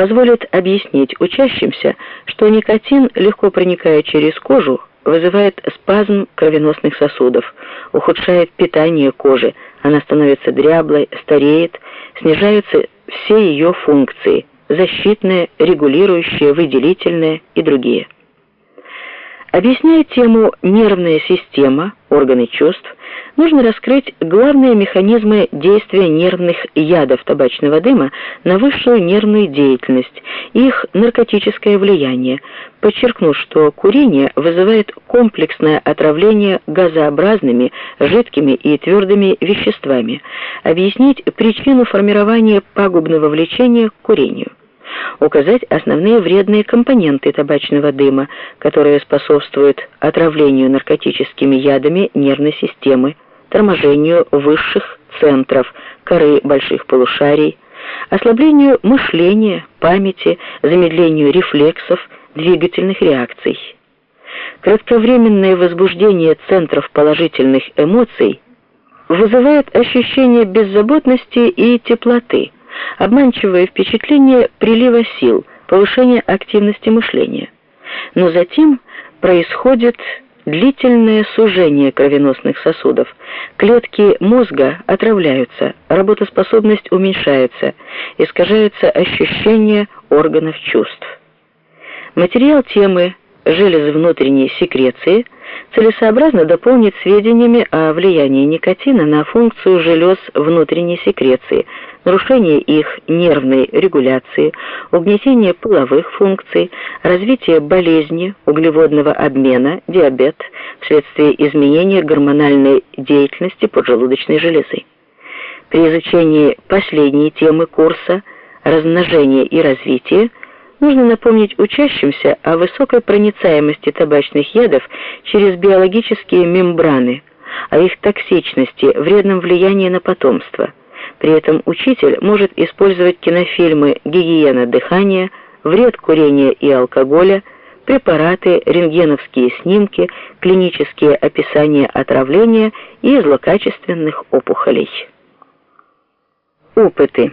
позволит объяснить учащимся, что никотин, легко проникая через кожу, вызывает спазм кровеносных сосудов, ухудшает питание кожи, она становится дряблой, стареет, снижаются все ее функции – защитные, регулирующие, выделительные и другие. Объясняя тему «нервная система», органы чувств, нужно раскрыть главные механизмы действия нервных ядов табачного дыма на высшую нервную деятельность и их наркотическое влияние, подчеркнув, что курение вызывает комплексное отравление газообразными, жидкими и твердыми веществами, объяснить причину формирования пагубного влечения к курению указать основные вредные компоненты табачного дыма, которые способствуют отравлению наркотическими ядами нервной системы, торможению высших центров коры больших полушарий, ослаблению мышления, памяти, замедлению рефлексов, двигательных реакций. Кратковременное возбуждение центров положительных эмоций вызывает ощущение беззаботности и теплоты – обманчивое впечатление прилива сил, повышения активности мышления. Но затем происходит длительное сужение кровеносных сосудов. Клетки мозга отравляются, работоспособность уменьшается, искажается ощущение органов чувств. Материал темы железы внутренней секреции целесообразно дополнить сведениями о влиянии никотина на функцию желез внутренней секреции, нарушение их нервной регуляции, угнетение половых функций, развитие болезни углеводного обмена, диабет вследствие изменения гормональной деятельности поджелудочной железы. При изучении последней темы курса «Размножение и развитие» Нужно напомнить учащимся о высокой проницаемости табачных ядов через биологические мембраны, о их токсичности, вредном влиянии на потомство. При этом учитель может использовать кинофильмы «Гигиена дыхания», «Вред курения и алкоголя», препараты, рентгеновские снимки, клинические описания отравления и злокачественных опухолей. Опыты.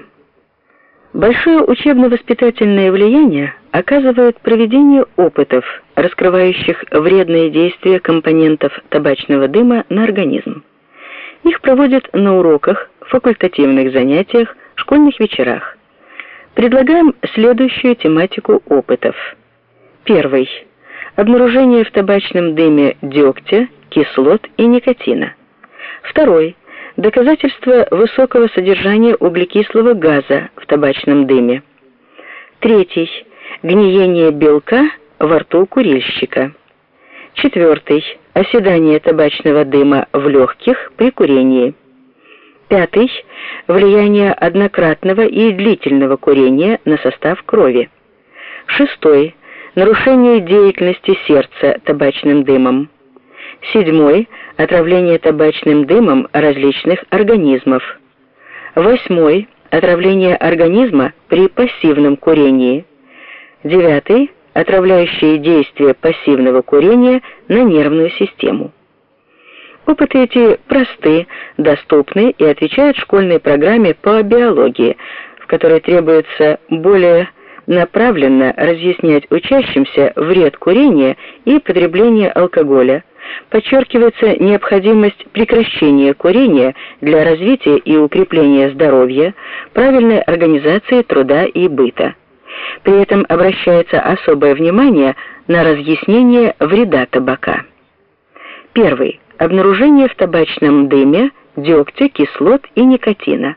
Большое учебно-воспитательное влияние оказывает проведение опытов, раскрывающих вредные действия компонентов табачного дыма на организм. Их проводят на уроках, факультативных занятиях, школьных вечерах. Предлагаем следующую тематику опытов. Первый. Обнаружение в табачном дыме дегтя, кислот и никотина. Второй Доказательство высокого содержания углекислого газа в табачном дыме. Третий. Гниение белка во рту курильщика. Четвертый. Оседание табачного дыма в легких при курении. Пятый. Влияние однократного и длительного курения на состав крови. Шестой. Нарушение деятельности сердца табачным дымом. Седьмой – отравление табачным дымом различных организмов. Восьмой – отравление организма при пассивном курении. Девятый – отравляющие действия пассивного курения на нервную систему. Опыты эти просты, доступны и отвечают школьной программе по биологии, в которой требуется более направленно разъяснять учащимся вред курения и потребления алкоголя, подчеркивается необходимость прекращения курения для развития и укрепления здоровья, правильной организации труда и быта. При этом обращается особое внимание на разъяснение вреда табака. Первый. Обнаружение в табачном дыме дегтя, кислот и никотина.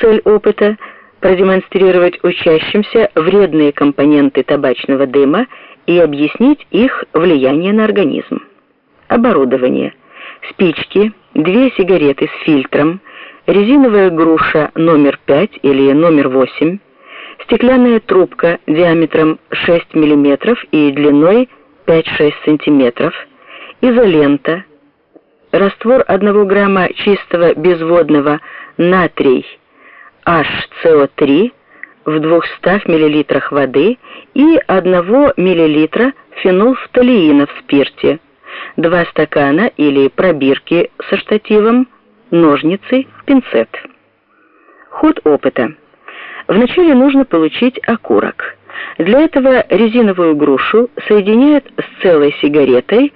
Цель опыта – продемонстрировать учащимся вредные компоненты табачного дыма и объяснить их влияние на организм оборудование, спички, две сигареты с фильтром, резиновая груша номер 5 или номер 8, стеклянная трубка диаметром 6 мм и длиной 5-6 см, изолента, раствор 1 грамма чистого безводного натрий HCO3 в 200 мл воды и 1 мл фенолфталиина в спирте два стакана или пробирки со штативом, ножницы, пинцет. Ход опыта. Вначале нужно получить окурок. Для этого резиновую грушу соединяют с целой сигаретой,